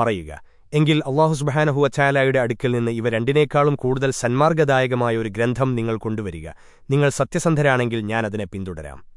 പറയുക. എങ്കിൽ അള്ളാഹുസുബഹാനഹുവച്ചായാലയുടെ അടുക്കൽ നിന്ന് ഇവ രണ്ടിനേക്കാളും കൂടുതൽ സന്മാർഗദായകമായ ഒരു ഗ്രന്ഥം നിങ്ങൾ കൊണ്ടുവരിക. നിങ്ങൾ സത്യസന്ധരാണെങ്കിൽ ഞാൻ അതിനെ പിന്തുടരാം.